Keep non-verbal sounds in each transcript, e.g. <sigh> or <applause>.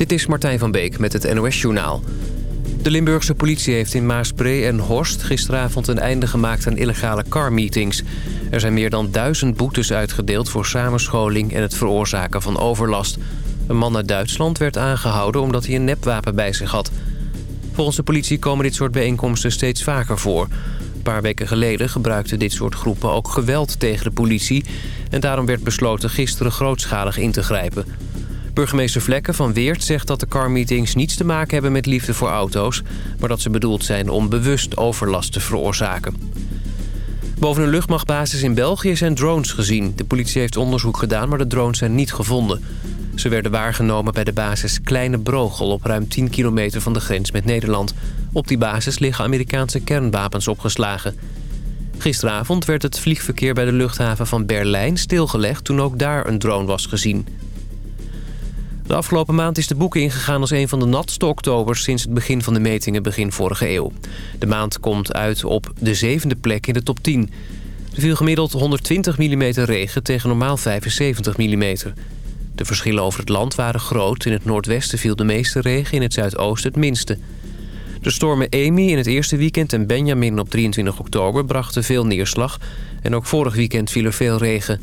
Dit is Martijn van Beek met het NOS-journaal. De Limburgse politie heeft in Maasbree en Horst gisteravond een einde gemaakt aan illegale carmeetings. Er zijn meer dan duizend boetes uitgedeeld voor samenscholing en het veroorzaken van overlast. Een man uit Duitsland werd aangehouden omdat hij een nepwapen bij zich had. Volgens de politie komen dit soort bijeenkomsten steeds vaker voor. Een paar weken geleden gebruikten dit soort groepen ook geweld tegen de politie... en daarom werd besloten gisteren grootschalig in te grijpen. Burgemeester Vlekken van Weert zegt dat de carmeetings niets te maken hebben met liefde voor auto's... maar dat ze bedoeld zijn om bewust overlast te veroorzaken. Boven een luchtmachtbasis in België zijn drones gezien. De politie heeft onderzoek gedaan, maar de drones zijn niet gevonden. Ze werden waargenomen bij de basis Kleine Brogel... op ruim 10 kilometer van de grens met Nederland. Op die basis liggen Amerikaanse kernwapens opgeslagen. Gisteravond werd het vliegverkeer bij de luchthaven van Berlijn stilgelegd... toen ook daar een drone was gezien. De afgelopen maand is de boeken ingegaan als een van de natste oktobers... sinds het begin van de metingen begin vorige eeuw. De maand komt uit op de zevende plek in de top 10. Er viel gemiddeld 120 mm regen tegen normaal 75 mm. De verschillen over het land waren groot. In het noordwesten viel de meeste regen, in het zuidoosten het minste. De stormen Amy in het eerste weekend en Benjamin op 23 oktober brachten veel neerslag. En ook vorig weekend viel er veel regen.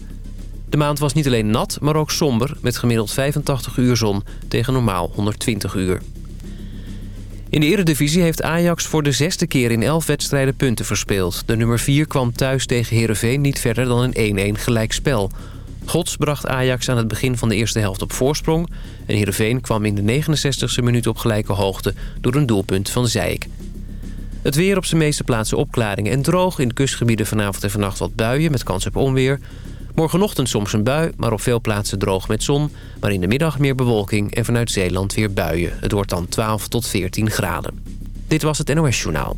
De maand was niet alleen nat, maar ook somber... met gemiddeld 85 uur zon tegen normaal 120 uur. In de eredivisie heeft Ajax voor de zesde keer in 11 wedstrijden punten verspeeld. De nummer 4 kwam thuis tegen Heerenveen niet verder dan een 1-1 gelijkspel. Gods bracht Ajax aan het begin van de eerste helft op voorsprong... en Heerenveen kwam in de 69e minuut op gelijke hoogte... door een doelpunt van Zijk. Het weer op zijn meeste plaatsen opklaringen en droog. In de kustgebieden vanavond en vannacht wat buien met kans op onweer. Morgenochtend soms een bui, maar op veel plaatsen droog met zon. Maar in de middag meer bewolking en vanuit Zeeland weer buien. Het wordt dan 12 tot 14 graden. Dit was het NOS Journaal.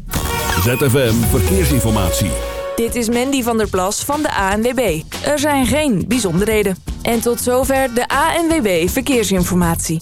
ZFM Verkeersinformatie. Dit is Mandy van der Plas van de ANWB. Er zijn geen bijzonderheden. En tot zover de ANWB Verkeersinformatie.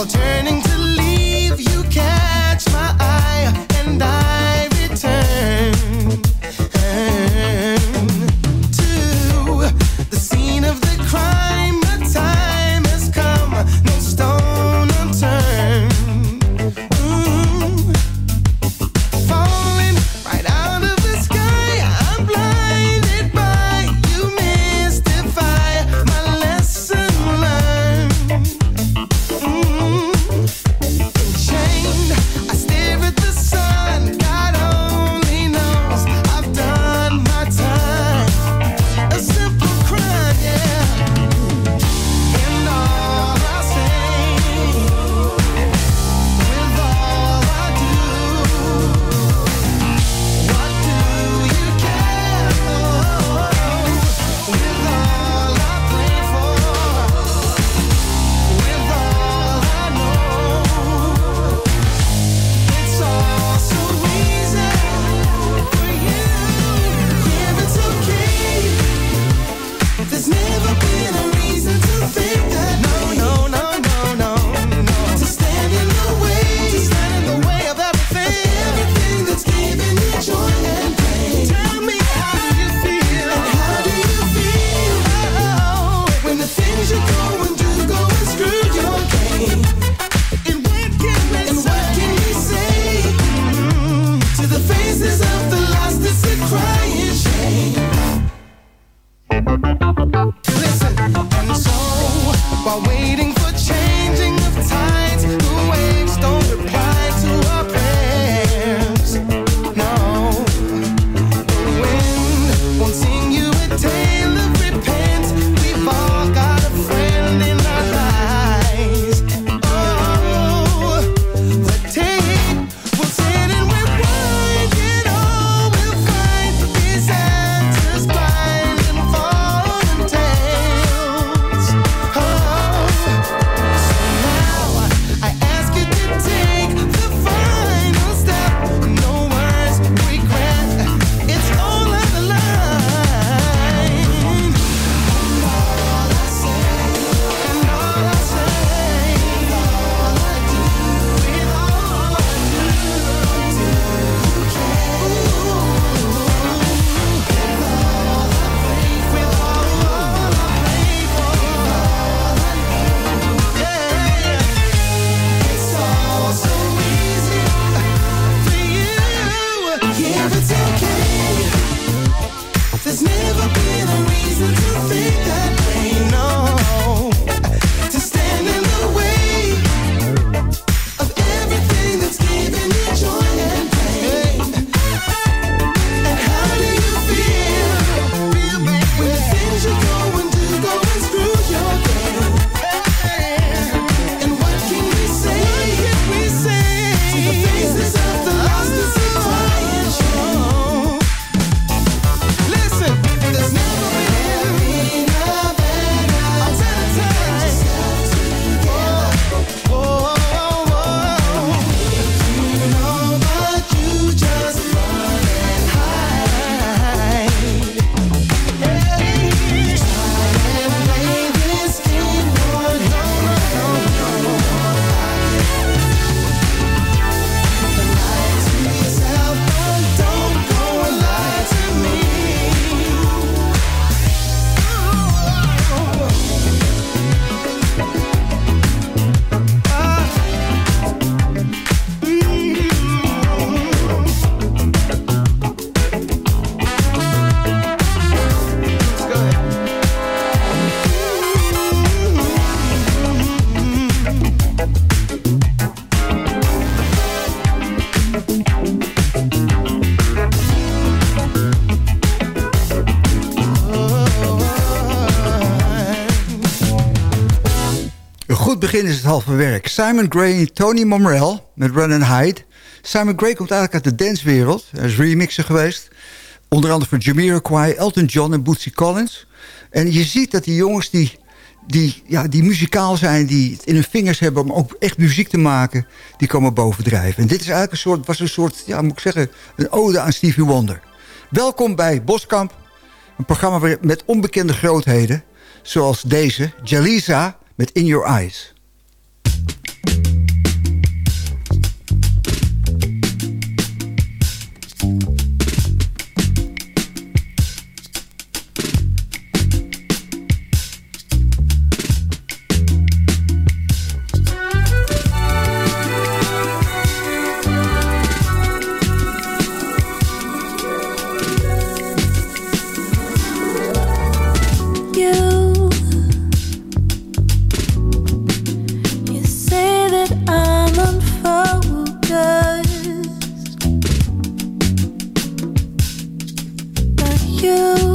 while turning is het halve werk. Simon Gray en Tony Momrell met Run and Hide. Simon Gray komt eigenlijk uit de dancewereld. Hij is remixer geweest. Onder andere voor Jamiroquai, Elton John en Bootsy Collins. En je ziet dat die jongens die, die, ja, die muzikaal zijn... die het in hun vingers hebben om ook echt muziek te maken... die komen bovendrijven. En dit is eigenlijk een soort, was een soort, ja, moet ik zeggen... een ode aan Stevie Wonder. Welkom bij Boskamp. Een programma met onbekende grootheden. Zoals deze, Jalisa met In Your Eyes. Nou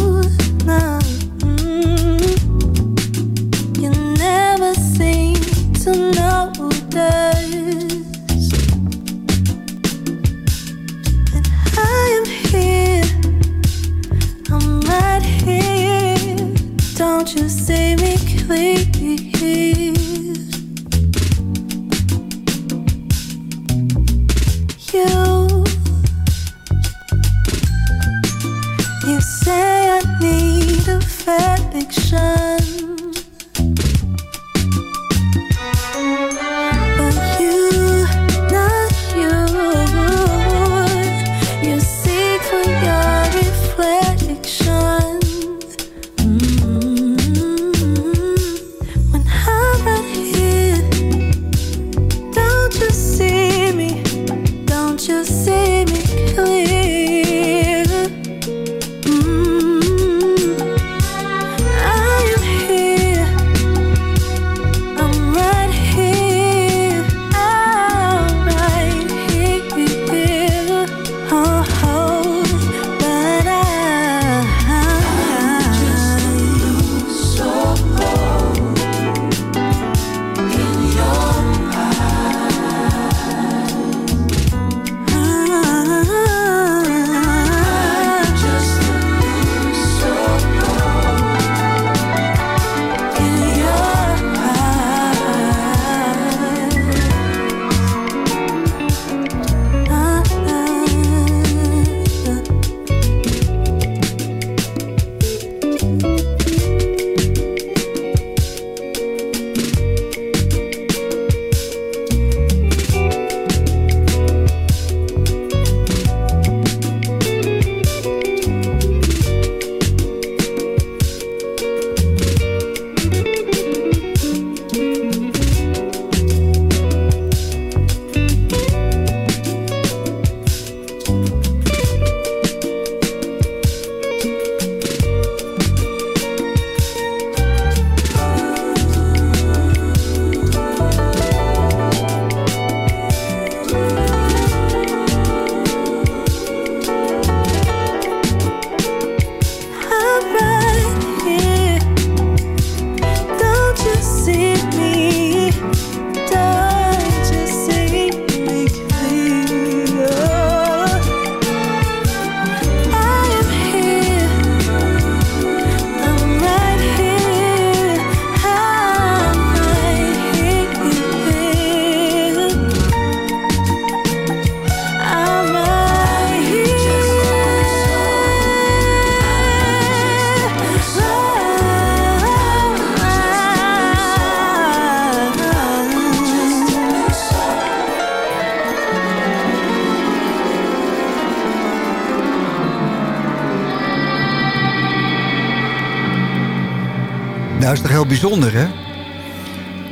heel bijzonder, hè?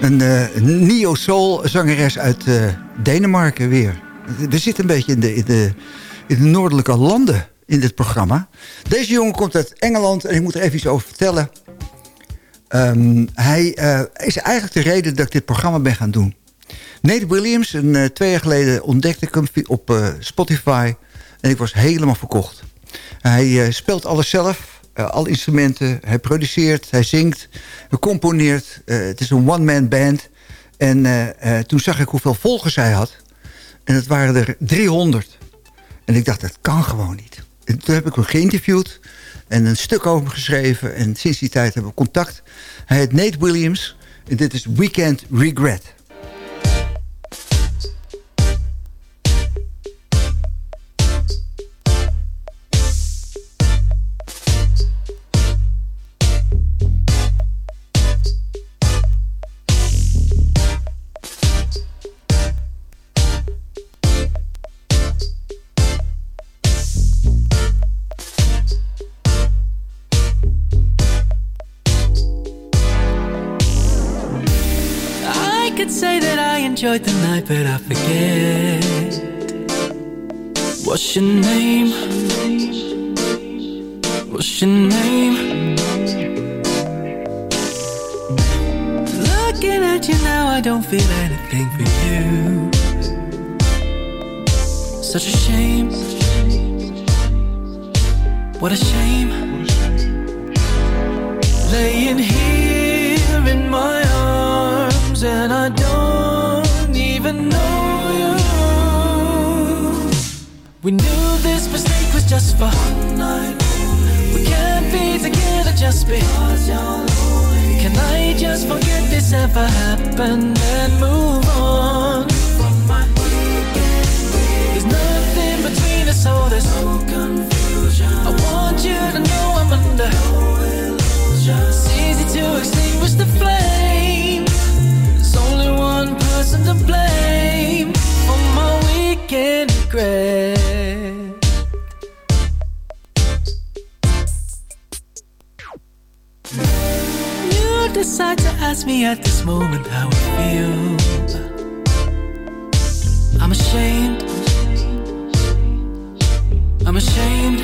Een uh, neo-soul zangeres uit uh, Denemarken weer. We zitten een beetje in de, in, de, in de noordelijke landen in dit programma. Deze jongen komt uit Engeland en ik moet er even iets over vertellen. Um, hij uh, is eigenlijk de reden dat ik dit programma ben gaan doen. Nate Williams, een, twee jaar geleden ontdekte ik hem op Spotify... en ik was helemaal verkocht. Hij speelt alles zelf, uh, alle instrumenten. Hij produceert, hij zingt, hij componeert. Uh, het is een one-man band. En toen zag ik hoeveel volgers hij had. En het waren er 300. En ik dacht, dat kan gewoon niet. En toen heb ik hem geïnterviewd en een stuk over geschreven. En sinds die tijd hebben we contact. Hij heet Nate Williams. En dit is Weekend Regret. Me at this moment how I feel. I'm ashamed. I'm ashamed.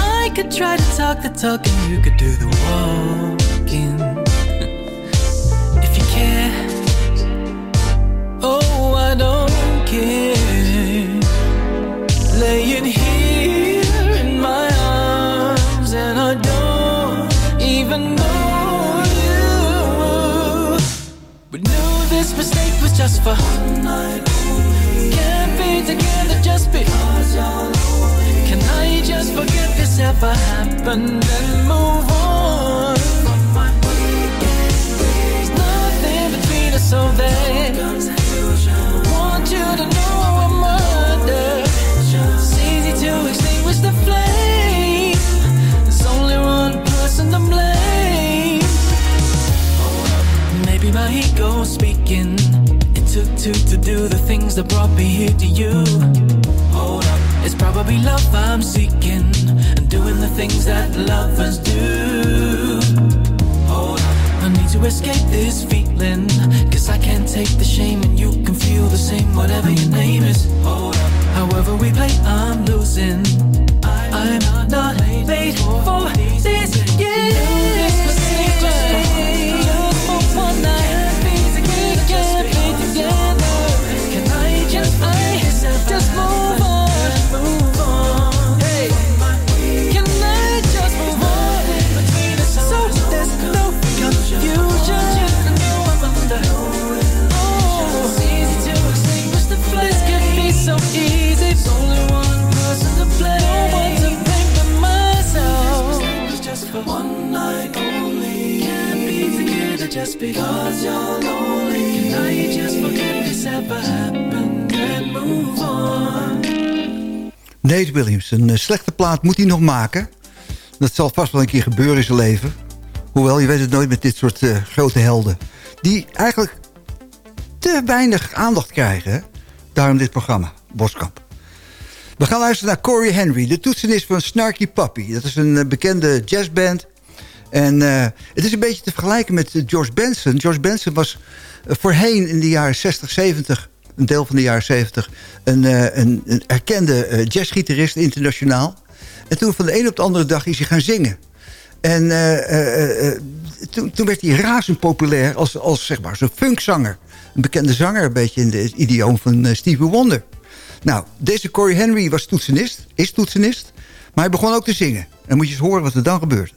I could try to talk the talk and you could do the walking. Just for one night. Can't be together just because you're. Can I just forget this ever happened and move on? There's nothing between us, so there's want you to know I'm under. It's easy to extinguish the flame. There's only one person to blame. Maybe my ego speaking. Took two to do the things that brought me here to you. Hold up. It's probably love I'm seeking and doing the things that lovers do. Hold up. I need to escape this feeling Cause I can't take the shame And you can feel the same whatever your name is Hold up, However we play, I'm losing I'm not made for this, yeah plaat moet hij nog maken. Dat zal vast wel een keer gebeuren in zijn leven. Hoewel, je weet het nooit met dit soort uh, grote helden. Die eigenlijk te weinig aandacht krijgen. Daarom dit programma, Boskamp. We gaan luisteren naar Corey Henry, de toetsenist van Snarky Puppy. Dat is een uh, bekende jazzband en uh, het is een beetje te vergelijken met George Benson. George Benson was voorheen in de jaren 60, 70... een deel van de jaren 70... een, een, een erkende jazzgitarist internationaal. En toen van de ene op de andere dag is hij gaan zingen. En eh, eh, eh, toen, toen, werd hij razend populair als, als zeg maar, zo'n funkzanger. Een bekende zanger, een beetje in het idioom van uh, Wonder. Nou, deze Corey Henry was toetsenist, is toetsenist. Maar hij begon ook te zingen. En moet je eens horen wat er dan gebeurt.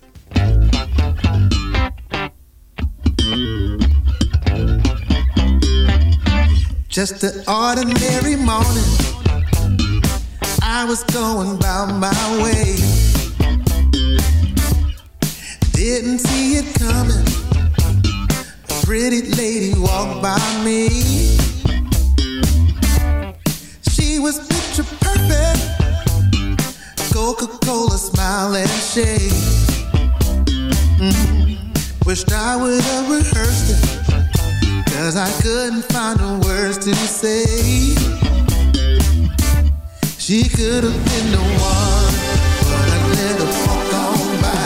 Just an ordinary morning I was going about my way. Didn't see it coming. A pretty lady walked by me. She was picture perfect. Coca-Cola smile and shade. Mm. Wished I would have rehearsed it. Cause I couldn't find the words to say. She could have been the one, but I let her walk on by.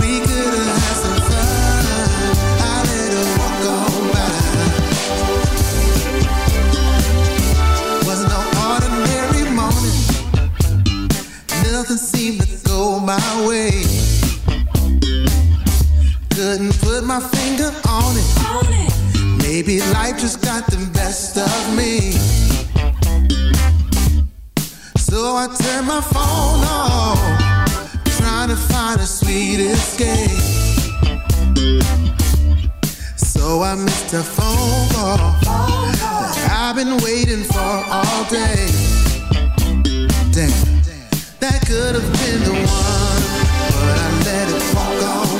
We could have had some fun. I let her walk on by. Was no ordinary morning. Nothing seemed to go my way. Couldn't put my finger on it. Maybe life just got the best of me. So I turned my phone off, trying to find a sweet escape. So I missed a phone call that I've been waiting for all day. Damn, that could have been the one, but I let it walk on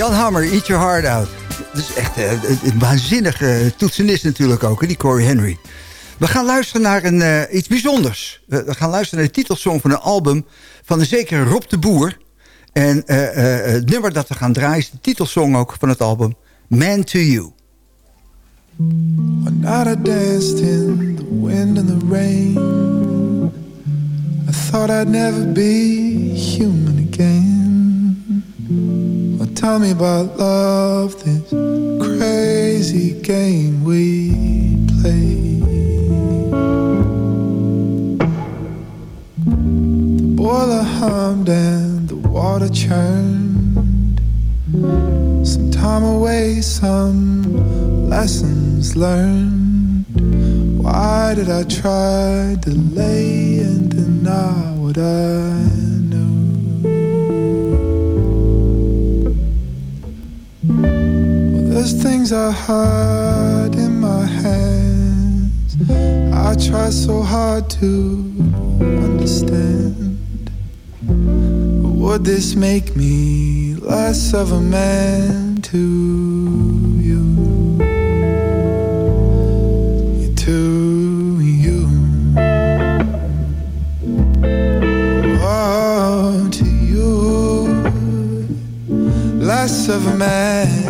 Jan Hammer, Eat Your Heart Out. Dat is echt eh, een, een waanzinnige toetsenist natuurlijk ook, die Corey Henry. We gaan luisteren naar een, eh, iets bijzonders. We, gaan luisteren naar de titelsong van een album van een zekere Rob de Boer. En eh, eh, het nummer dat we gaan draaien is de titelsong ook van het album Man to You. One night I danced in the wind and the rain. I thought I'd never be human tell me about love, this crazy game we play. The boiler hummed and the water churned. Some time away, some lessons learned. Why did I try delay and deny what I there's things I hide in my hands. I try so hard to understand. But would this make me less of a man to you? To you. Oh, to you. Less of a man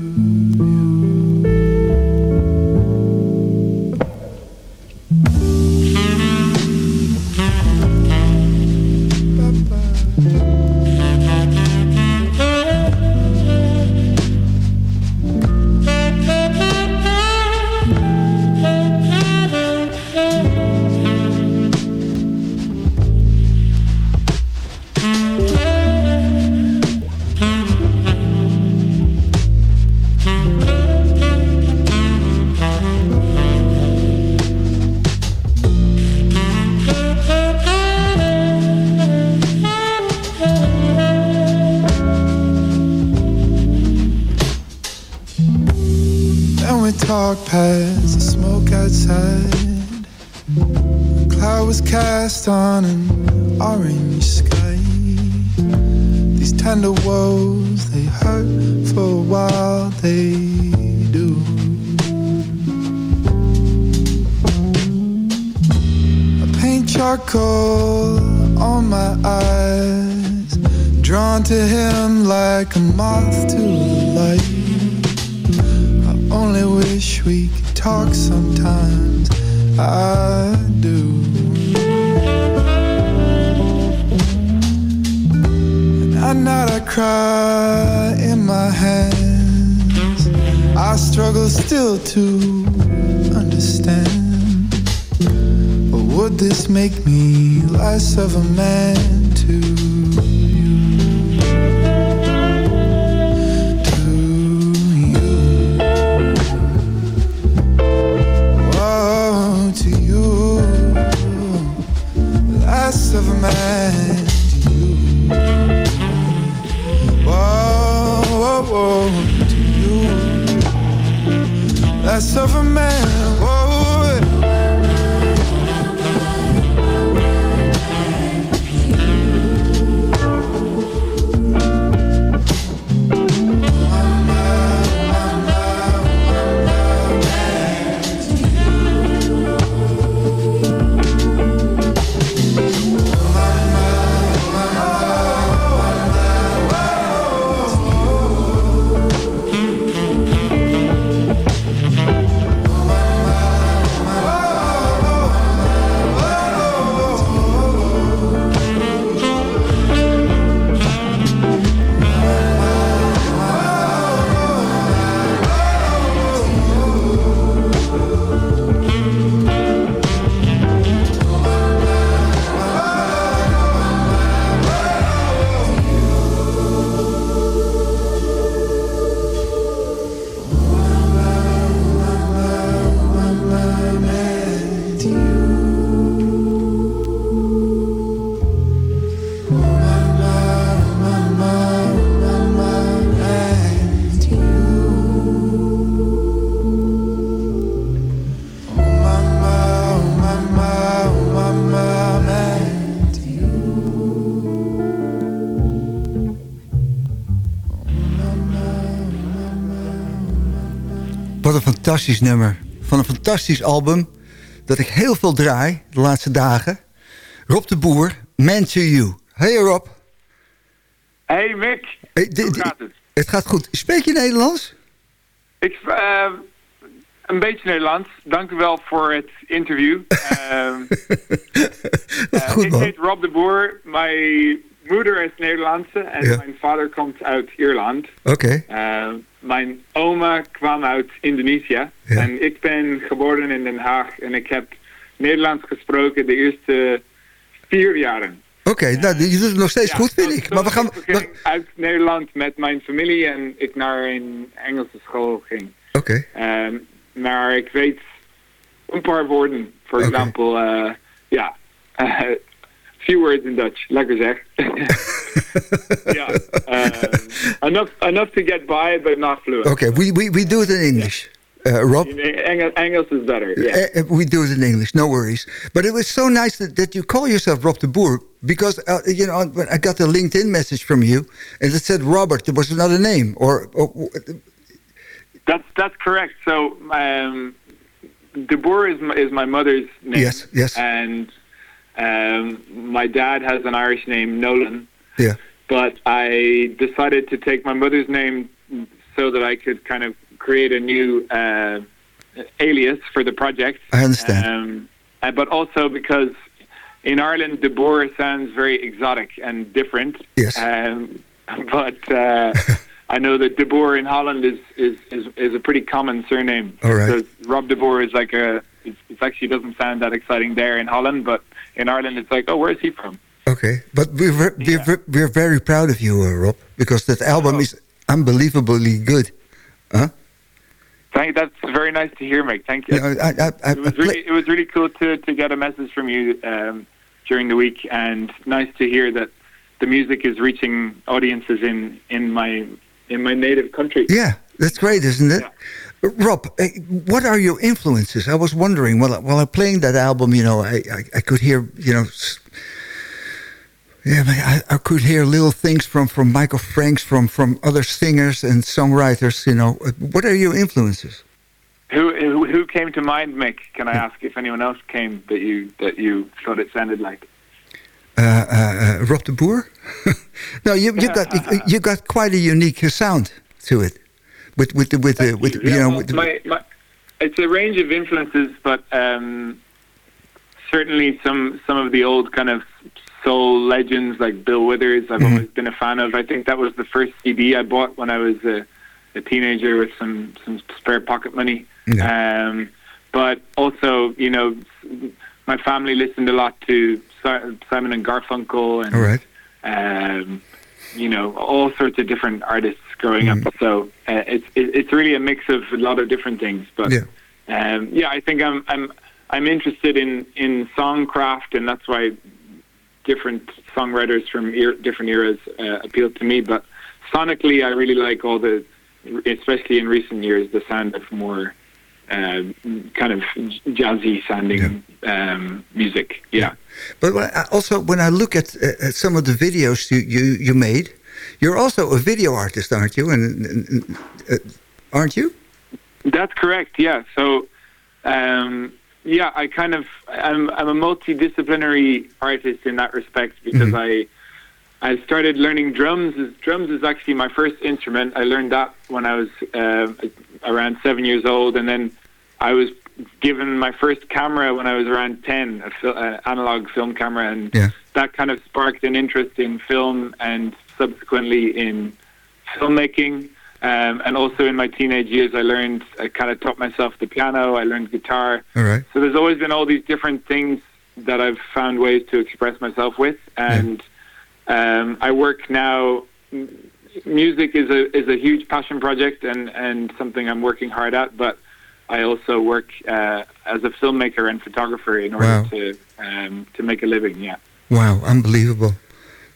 I struggle still to understand. But would this make me less of a man to you? To you. To you, less of a man to you. Whoa, whoa, whoa, of a man. Een fantastisch nummer. Van een fantastisch album. Dat ik heel veel draai de laatste dagen. Rob de Boer, Man to You. Hey Rob. Hey Mick, Hey, hoe gaat het? Het gaat goed. Spreek je Nederlands? Ik, eh, een beetje Nederlands. Dank u wel voor het interview. <laughs> Ehm, eh, goed ik man. heet Rob de Boer. Mijn moeder is Nederlandse en Ja. mijn vader komt uit Ierland. Oké. Eh, mijn oma kwam uit Indonesië. Ja. En ik ben geboren in Den Haag en ik heb Nederlands gesproken de eerste vier jaren. Oké, nou, je doet het nog steeds Ja, goed, vind ik. Maar we gaan... ik ging uit Nederland met mijn familie en ik naar een Engelse school ging. Oké. Ehm, maar ik weet een paar woorden. Oké. example, eh, ja, <laughs> few words in Dutch, lekker zeg. <laughs> ehm, enough, enough to get by, but not fluent. Okay, we, we, we do it in English. Uh, Rob, Engels, Engels is better, yeah. Uh, uh, we do it in English, no worries. But it was so nice that, that you call yourself Rob de Boer because uh, you know I got a LinkedIn message from you and it said Robert. There was another name, or, or That's that's correct. So um, De Boer is my, is my mother's name. Yes, yes. And um, my dad has an Irish name, Nolan. yeah, But I decided to take my mother's name so that I could kind of create a new uh, alias for the project. I understand. Um, uh, but also because in Ireland, De Boer sounds very exotic and different. Yes. Um, <laughs> but uh, I know that De Boer in Holland is, is, is, is a pretty common surname. All right. So Rob De Boer is like a, it it actually doesn't sound that exciting there in Holland, but in Ireland it's like, oh, where's he from? okay. But we're we're, Yeah. ver- we're very proud of you, uh, Rob, because that album Oh. is unbelievably good. Huh? Thank, that's very nice to hear, Mike. Thank you. You I, I, I, it was really, it was really cool to, to get a message from you um, during the week, and nice to hear that the music is reaching audiences in, in my in my native country. Yeah, that's great, isn't it? Yeah. Rob, uh, what are your influences? I was wondering while I- while I'm playing that album, you know, I I, I could hear, you know, yeah, I, I could hear little things from from Michael Franks, from from other singers and songwriters. You know, what are your influences? Who, who who came to mind, Mick? Can I ask if anyone else came that you that you thought it sounded like? Uh, uh, uh, Rob de Boer? <laughs> no, you you <laughs> got you, you got quite a unique sound to it, with with the, with the, with you know with my, my, it's a range of influences, but um, certainly some some of the old kind of soul legends like Bill Withers. I've Mhm. always been a fan of. I think that was the first CD I bought when I was a, a teenager with some some spare pocket money. Yeah. Um, but also, you know, my family listened a lot to Simon and Garfunkel and all right. um, you know, all sorts of different artists growing Mm. up. So uh, it's it's really a mix of a lot of different things. But Yeah. um, yeah, I think I'm I'm I'm interested in in songcraft, and that's why different songwriters from er- different eras uh, appeal to me. But sonically, I really like all the, especially in recent years, the sound of more. Uh, kind of jazzy sounding um, music, yeah. But when I, also, when I look at, uh, at some of the videos you, you, you made, you're also a video artist, aren't you? And, and uh, aren't you? That's correct. Yeah. So, um, yeah, I kind of I'm I'm a multidisciplinary artist in that respect because I I started learning drums. Drums is actually my first instrument. I learned that when I was uh, around seven years old, and then I was given my first camera when I was around ten, a fil- uh, analog film camera, and Yeah. that kind of sparked an interest in film and subsequently in filmmaking. Um, and also in my teenage years, I learned, I kind of taught myself the piano, I learned guitar. All right. So there's always been all these different things that I've found ways to express myself with. And um, I work now, m- music is a, is a huge passion project and, and something I'm working hard at, but I also work uh, as a filmmaker and photographer in order Wow. to, um, to make a living, yeah. Wow, unbelievable.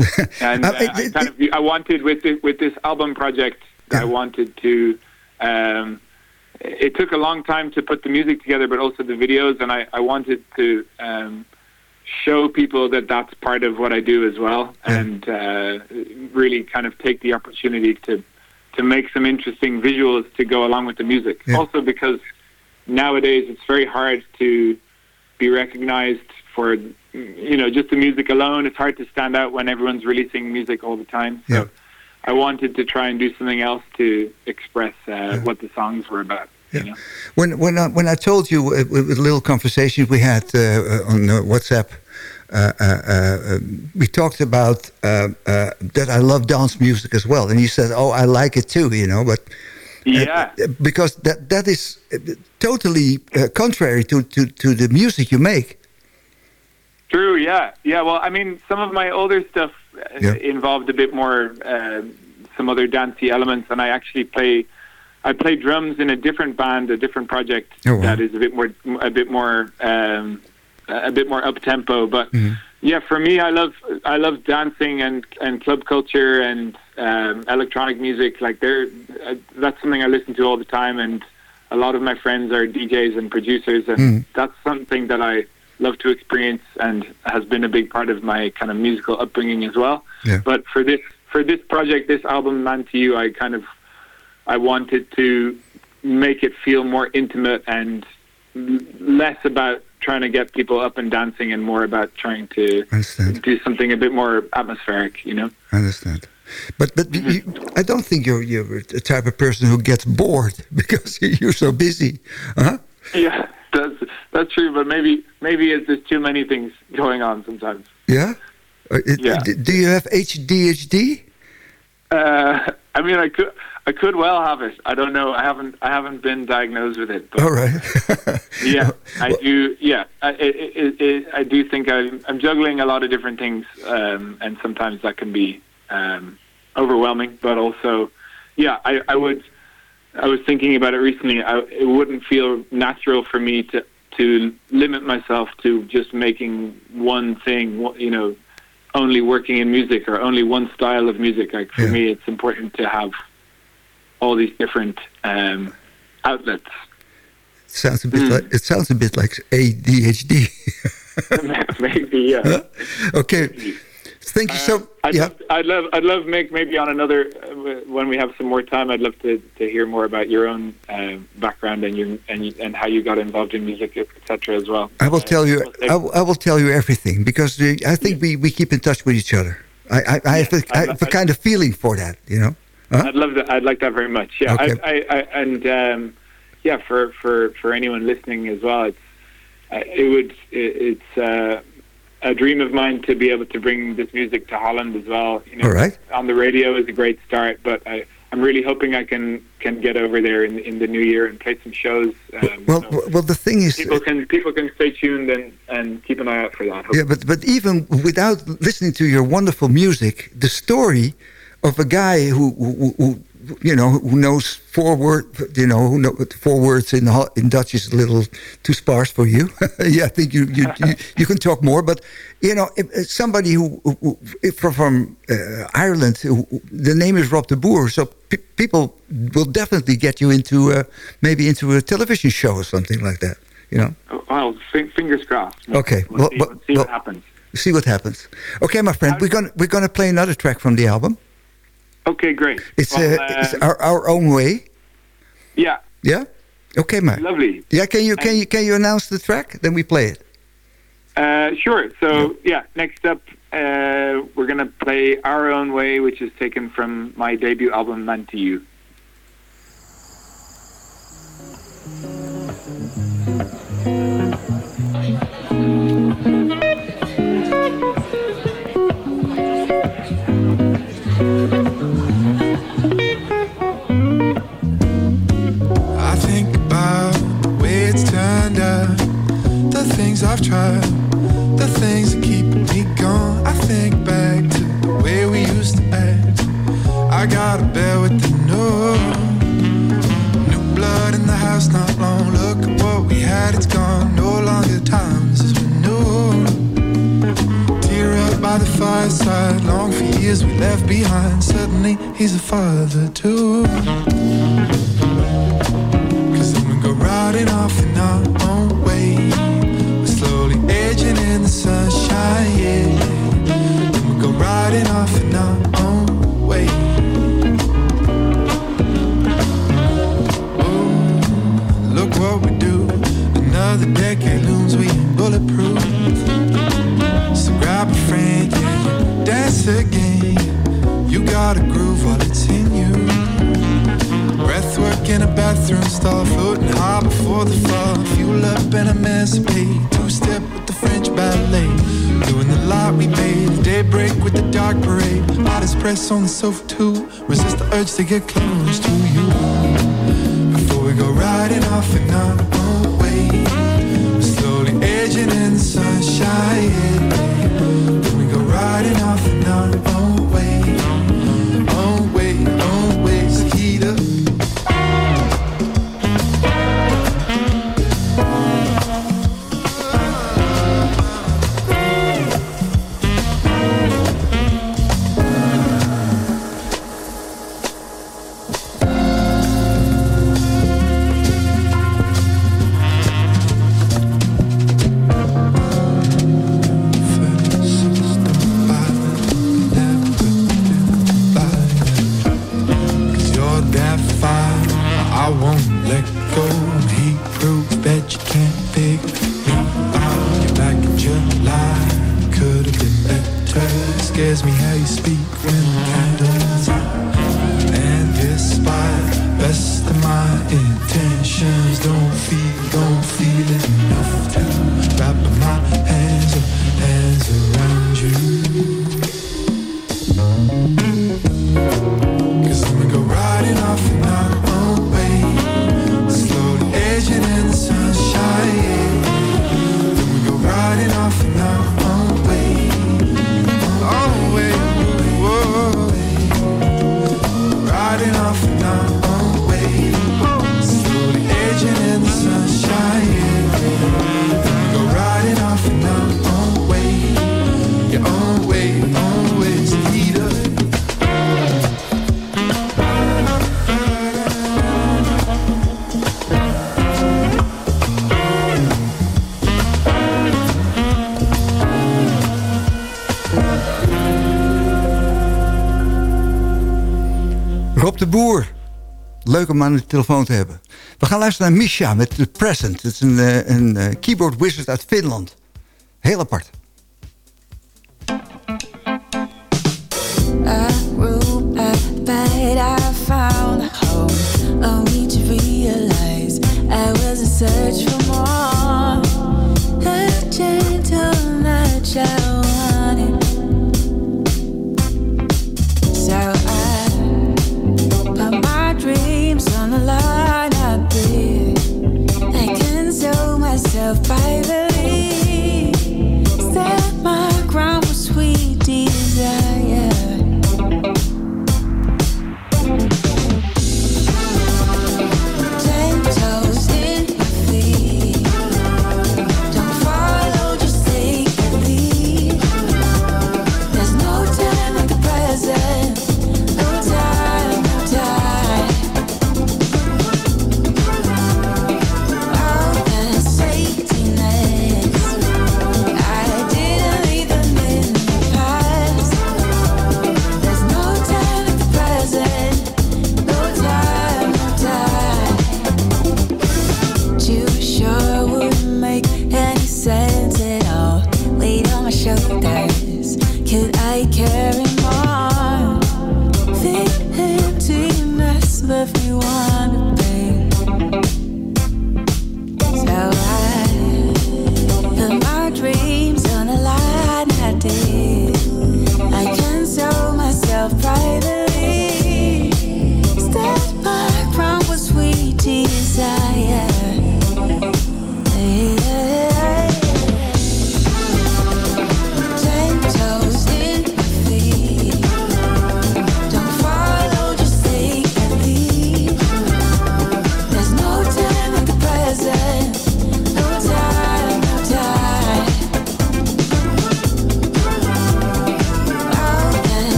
<laughs> and Uh, uh, I, kind of, I wanted with this, with this album project, Yeah. I wanted to. Um, it took a long time to put the music together, but also the videos, and I, I wanted to um, show people that that's part of what I do as well, Yeah. and uh, really kind of take the opportunity to to make some interesting visuals to go along with the music. Yeah. Also because nowadays it's very hard to be recognized for you know just the music alone. It's hard to stand out when everyone's releasing music all the time. So Yeah. I wanted to try and do something else to express uh, what the songs were about. You know? When when I, when I told you uh, with, little conversations we had uh, uh, on uh, WhatsApp, uh, uh, uh, we talked about uh, uh, that I love dance music as well, and you said, "Oh, I like it too," you know, but. Yeah. because that that is totally uh, contrary to, to, to the music you make. True. Yeah. Yeah. Well, I mean, some of my older stuff uh, Yeah. involved a bit more uh, some other dancey elements, and I actually play. I play drums in a different band, a different project Oh, wow. that is a bit more, a bit more, um, a bit more up tempo. But Mm-hmm. yeah, for me, I love, I love dancing and and club culture and um, electronic music. Like, there, uh, that's something I listen to all the time, and a lot of my friends are DJs and producers, and Mm. that's something that I love to experience and has been a big part of my kind of musical upbringing as well. Yeah. But for this for this project, this album, Man to You, I kind of I wanted to make it feel more intimate and less about trying to get people up and dancing and more about trying to do something a bit more atmospheric, you know? I understand. But but mm-hmm. you, I don't think you're you're the type of person who gets bored <laughs> because you're so busy, huh? Yeah, that's that's true. But maybe maybe it's just too many things going on sometimes. Yeah. Uh, it- Yeah. Do you have HDHD? Uh, I mean, I could I could well have it. I don't know. I haven't I haven't been diagnosed with it. All right. <laughs> yeah, I do. Yeah, I, it, it, it, I do think I'm, I'm juggling a lot of different things, um, and sometimes that can be um, overwhelming. But also, yeah, I, I would. I was thinking about it recently. I, it wouldn't feel natural for me to to limit myself to just making one thing. You know, only working in music or only one style of music. Like for Yeah. me, it's important to have all these different um, outlets. sounds a bit Hmm. like it sounds a bit like ADHD. <laughs> Maybe, yeah. <laughs> okay. Thank you so. I'd, yeah. I'd love, I'd love make maybe on another uh, when we have some more time. I'd love to, to hear more about your own uh, background and your and and how you got involved in music, etc. As well. I will Uh, tell you. I, will- I will tell you everything because uh, I think we, we keep in touch with each other. I I, I have, a, I have a kind of feeling for that. You know. Huh? I'd love that. I'd like that very much. Yeah, Okay. I, I, I, and um, yeah, for, for, for anyone listening as well, it's uh, it would it, it's uh, a dream of mine to be able to bring this music to Holland as well. You know, All right. on the radio is a great start, but I, I'm really hoping I can can get over there in in the new year and play some shows. Um, Well, so well, the thing is, people can people can stay tuned and, and keep an eye out for that. yeah, but but even without listening to your wonderful music, the story of a guy who, who, who you know who knows four word you know who know four words in in Dutch is a little too sparse for you. <laughs> yeah, I think you you, you you can talk more, but you know if, if somebody who, who, from from uh, Ireland, who, the name is Rob de Boer, so pe- people will definitely get you into uh, maybe into a television show or something like that. You know. Well, fingers crossed. Okay, we'll, well, see, well, see what happens. see what happens. Okay, my friend, we're gonna we're gonna play another track from the album. Okay, great. It's Well, uh, it's um, our our own way. yeah, Yeah. Okay, man. lovely. Yeah, can you can you can you announce the track? Then we play it. Uh, sure. So yeah, next up uh, we're gonna play "Our Own Way," which is taken from my debut album "Man to You." I've tried, the things that keep me going. I think back to the way we used to act. I gotta bear with the no. New blood in the house, not long. Look at what we had, it's gone. No longer times we knew. Tear up by the fireside, long for years we left behind. Suddenly he's a father too. Bulletproof. So grab a friend, yeah, dance again. You got a groove while it's in you. Breathwork in a bathroom stall, floating high before the fall. Fuel up and emancipate. Two step with the French ballet. Doing the lot we made. Daybreak with the dark parade. Bodies press on the sofa too. Resist the urge to get close to you. Before we go riding off in our own way. Slowly in the sunshine. Leuk om aan de telefoon te hebben. We gaan luisteren naar Misha met The Present. Het is een, eh, een eh, keyboard wizard uit Finland. Heel apart.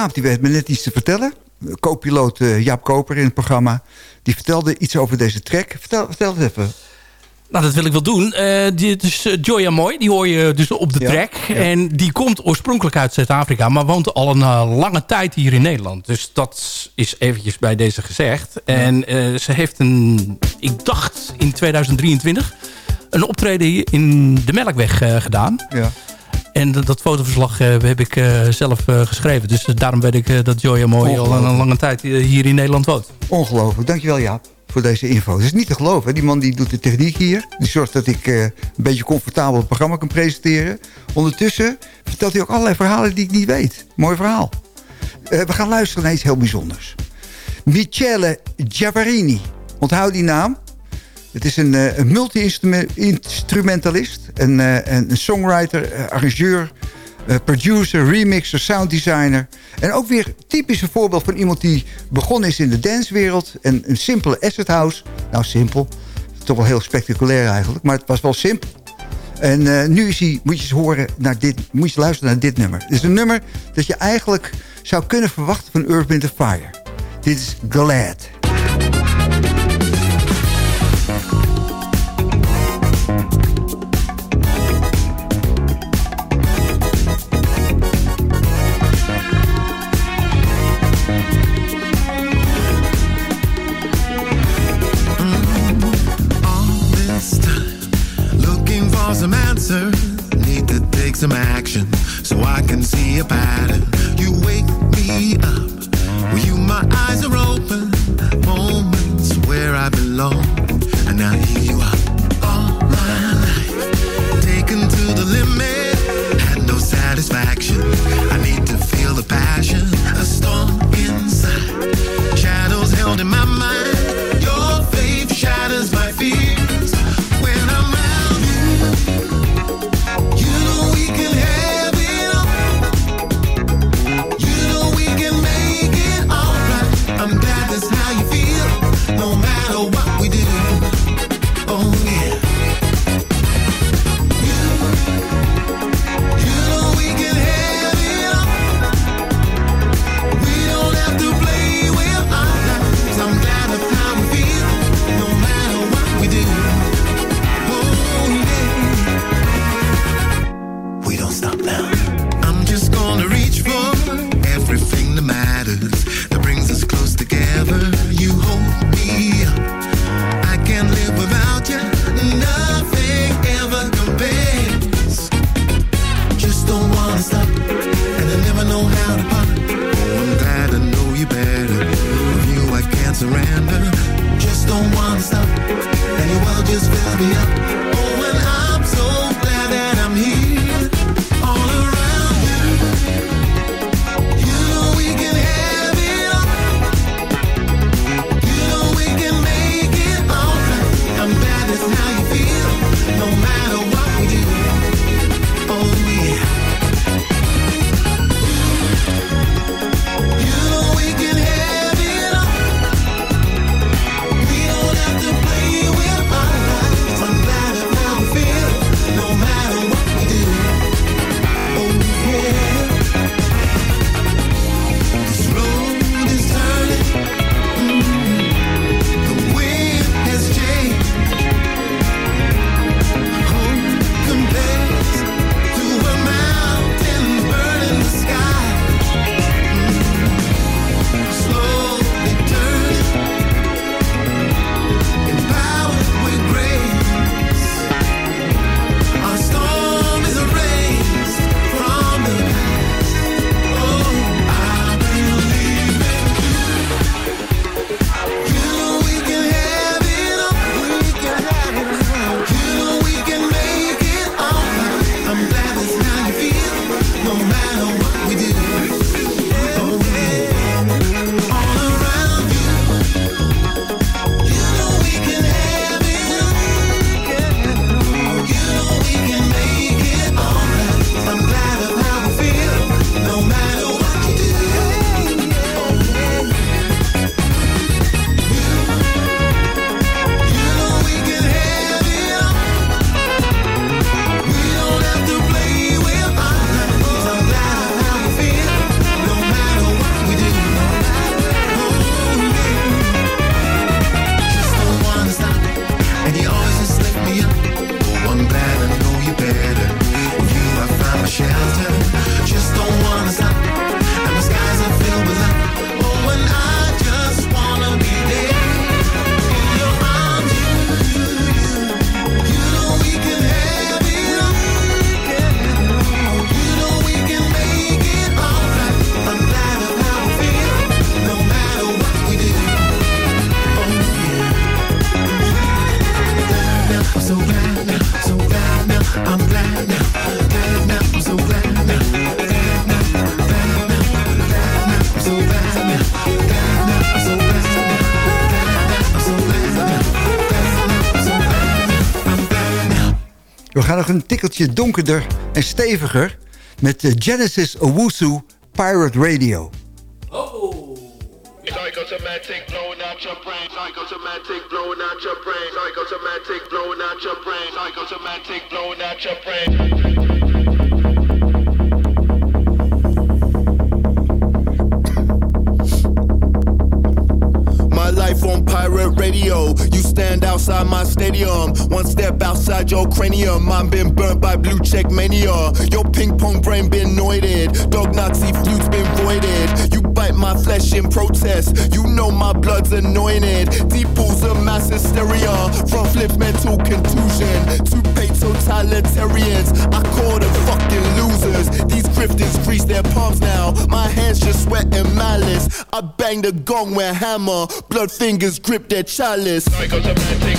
Jaap die weet me net iets te vertellen. Co-piloot eh, Jaap Koper in het programma. Die vertelde iets over deze track. Vertel, vertel het even. Nou, dat wil ik wel doen. Eh dit is eh, Joya Moy, die hoor je dus op de Ja, track. ja. En die komt oorspronkelijk uit Zuid-Afrika... maar woont al een eh, lange tijd hier in Nederland. Dus dat is eventjes bij deze gezegd. En eh, ze heeft een, ik dacht in 2023... een optreden hier in de Melkweg eh, gedaan. Ja. En dat, fotoverslag eh, heb ik eh, zelf eh, geschreven. Dus daarom weet ik dat Joya Moy al een, lange tijd hier in Nederland woont. Ongelooflijk. Dankjewel Jaap voor deze info. Het is niet te geloven. hè. Die man die doet de techniek hier. Die zorgt dat ik een beetje comfortabel het programma kan presenteren. Ondertussen vertelt hij ook allerlei verhalen die ik niet weet. Mooi verhaal. We gaan luisteren naar iets heel bijzonders. Michele Giavarini. Onthoud die naam. Het is een, eh, een multi-instrumentalist. Een, eh, een, songwriter, eh, arrangeur, producer, remixer, sounddesigner. En ook weer typisch een voorbeeld van iemand die begonnen is in de dancewereld. En een simpele asset house. Nou, simpel. Toch wel heel spectaculair eigenlijk. Maar het was wel simpel. En nu is moet je eens horen naar dit, moet je luisteren naar dit nummer. Het is een nummer dat je eigenlijk zou kunnen verwachten van Earth, Wind Fire. Dit is Glad. Can see een tikkeltje donkerder en steviger... met de Genesis Owusu Pirate Radio. Psychosomatic blowing out your brain. Psychosomatic blowing out your brain. Psychosomatic blowing out your brain. Psychosomatic blowing out your brain. Stadium. One step outside your cranium. Mine been burnt by blue check mania. Your ping pong brain been noited. Dog Nazi flute's been voided. You bite my flesh in protest. You know my blood's anointed. Deep pools of mass hysteria. Front flips mental contusion. Two paid totalitarians. I call them fucking losers. These grifters grease their palms now. My hands just sweat and malice. I bang the gong with hammer. Blood fingers grip their chalice. Psychosomatic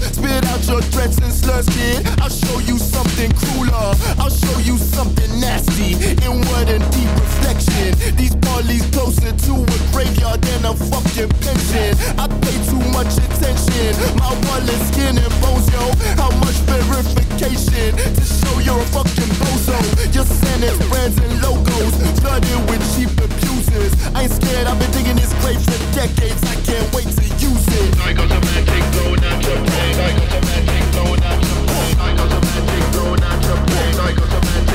Spit out your threats and slurs, kid. I'll show you something crueler. I'll show you something nasty. Inward and deep reflection. These parties closer to a graveyard than a fucking pension. I pay too much attention. My wallet, skin, and bones, yo. How much verification to show you're a fucking bozo? Your Senate brands and logos flooded with cheap abusers. I ain't scared. I've been digging this grave for decades. I can't wait to use it. Psychosomatic blowing out your. I got a magic going out your brain. I got a magic going out your brain. I got a magic.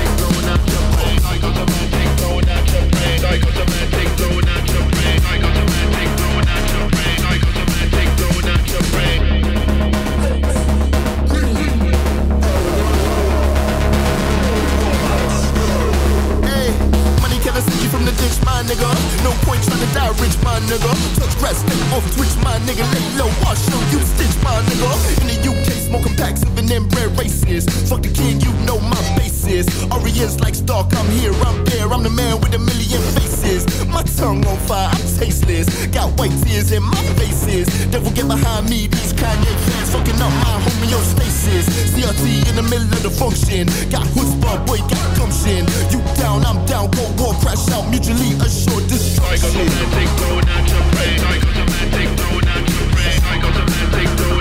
The ditch, my nigga? No point trying to die rich, my nigga. Touch grass, step off Twitch, my nigga. Lay low, I'll show you stitch, my nigga. In the UK, smoking packs of an inbred races. Fuck the king, you know my basis. Orients like Stark, I'm here, I'm there. I'm the man with a million faces. My tongue on fire, I'm tasteless. Got white tears in my faces. Devil get behind me, these Kanye fans fucking up my homeostasis. CRT in the middle of the function. Got chutzpah, boy, got gumption. You down, I'm down, go war, crash out, mutually assured destruction. Out your brain. Psychosomatic blowing out your brain. Out your brain. Psychosomatic blowing out your brain. Psychosomatic blowing out your brain. Psychosomatic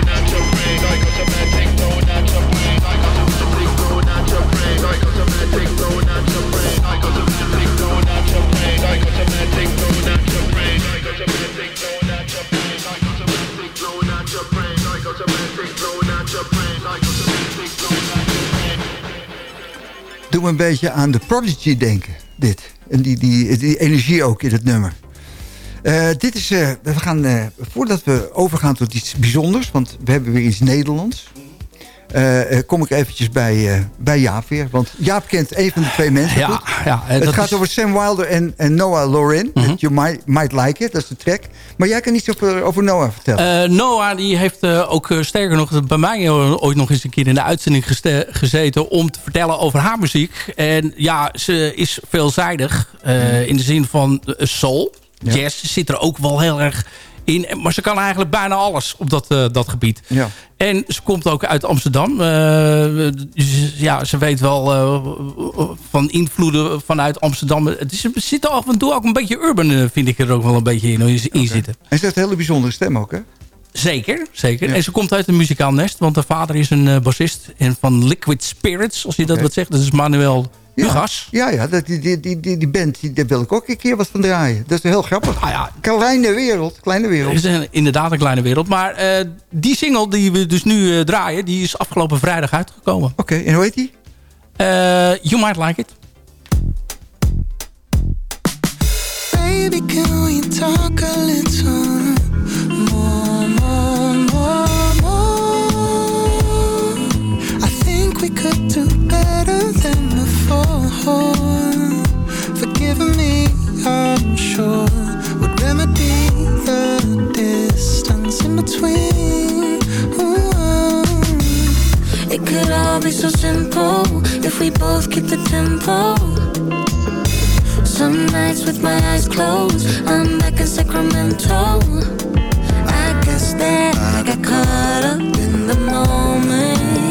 Doe een beetje aan de Prodigy denken, dit. En die, die, die energie ook in het nummer. Eh, dit is, eh, we gaan, eh, voordat we overgaan tot iets bijzonders... want we hebben weer iets Nederlands... kom ik eventjes bij, bij Jaap weer. Want Jaap kent een van de twee mensen Ja, goed. ja, het dat gaat is- over Sam Wilder en, en Noah Loren. Mhm. You might, might Like It, dat is de track. Maar jij kan iets over, over Noah vertellen. Noah die heeft ook sterker nog bij mij ooit nog eens een keer in de uitzending gezeten om te vertellen over haar muziek. En ja, ze is veelzijdig eh, in de zin van soul. Ja. Jazz zit er ook wel heel erg in. Maar ze kan eigenlijk bijna alles op dat, eh, dat gebied. ja. En ze komt ook uit Amsterdam. Eh, dus ja, ze weet wel eh, van invloeden vanuit Amsterdam. Het is, zit af en toe ook een beetje urban, vind ik er ook wel een beetje in, in zitten. En ze heeft een hele bijzondere stem ook, hè? Zeker, zeker. Ja. En ze komt uit een muzikaal nest, want haar vader is een bassist en van Liquid Spirits, als je dat wat zegt. Dat is Manuel Ja, ja dat, die, die, die, die, band, die, daar wil ik ook een keer wat van draaien. Dat is heel grappig. Ah ja, Kleine wereld, kleine wereld. het is een- inderdaad een kleine wereld. Maar eh, die single die we dus nu eh, draaien, die is afgelopen vrijdag uitgekomen. Oké, en hoe heet die? Eh, you Might Like It. Baby, can we talk a little sure, would remedy the distance in between. It could all be so simple if we both keep the tempo. Some nights with my eyes closed, I'm back in Sacramento. I guess that I got caught up in the moment.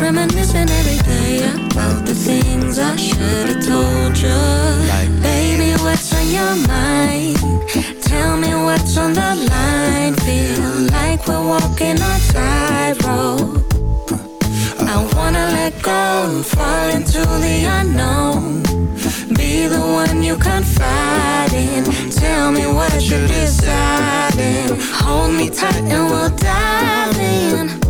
Reminiscing every day about the things I should've told you like, Baby, what's on your mind? Tell me what's on the line. Feel like we're walking on tightrope. I wanna let go and fall into the unknown. Be the one you confide in. Tell me what you're deciding Hold me tight and we'll dive in.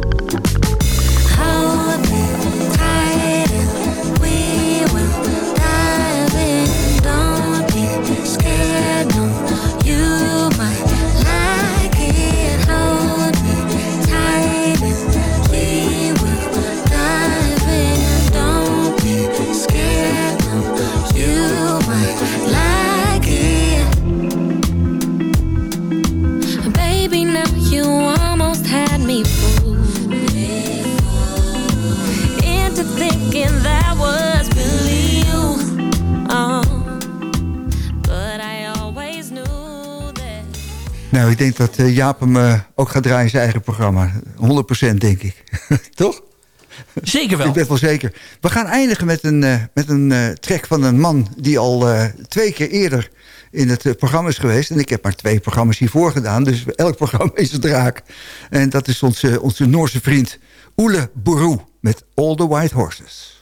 Ik denk dat eh, Jaap hem eh, ook gaat draaien in zijn eigen programma. 100% denk ik. <laughs> Toch? Zeker wel. Ik ben wel zeker. We gaan eindigen met een, eh, met een track van een man... die al twee keer eerder in het programma is geweest. En ik heb maar twee programma's hiervoor gedaan. Dus elk programma <laughs> is het raak. En dat is onze, onze Noorse vriend Oele Boeroe met All the White Horses.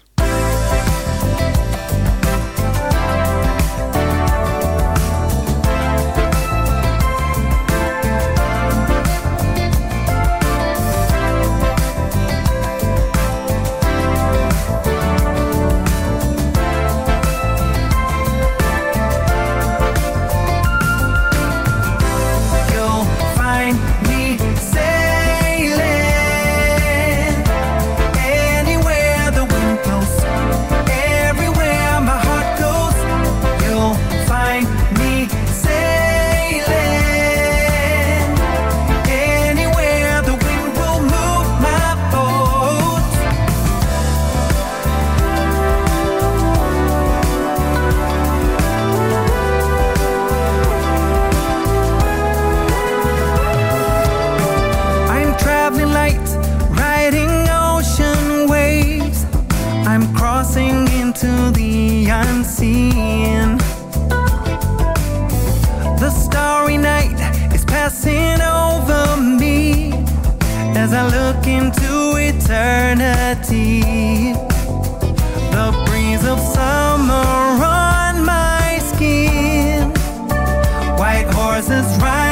Eternity. The breeze of summer on my skin. White horses riding